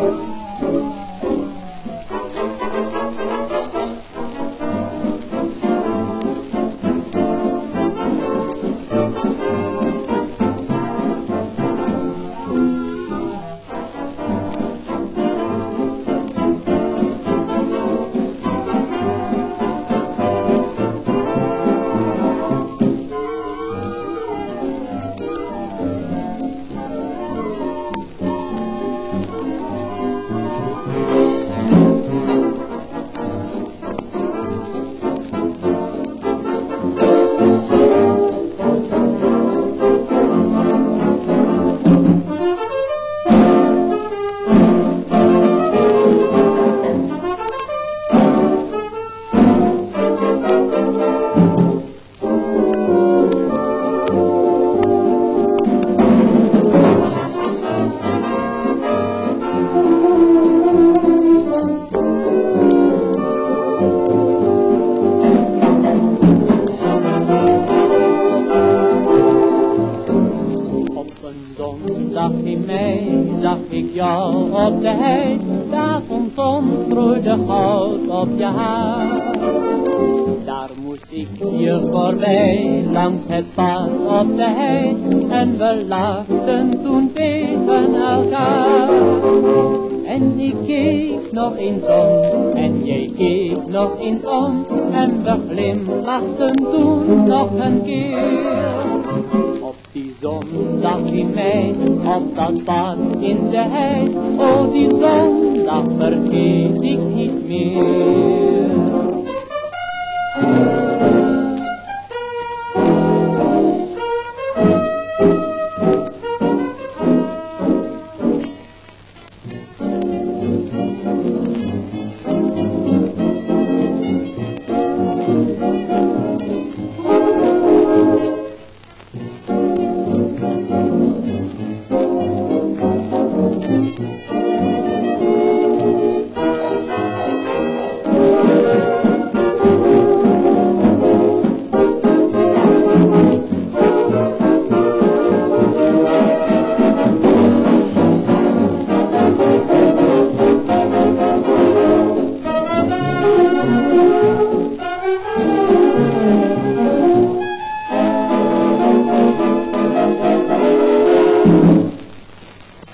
Thank you. Jou op de hei, de avondzon strooide goud op je haar. Daar moest ik hier voorbij, langs het pad op de hei, en we lachten toen tegen elkaar. En ik keek nog eens om, en jij keek nog eens om, en we glimlachten toen nog een keer. Op die zondag in mei, op dat pad in de hei, oh die zondag vergeet ik niet meer.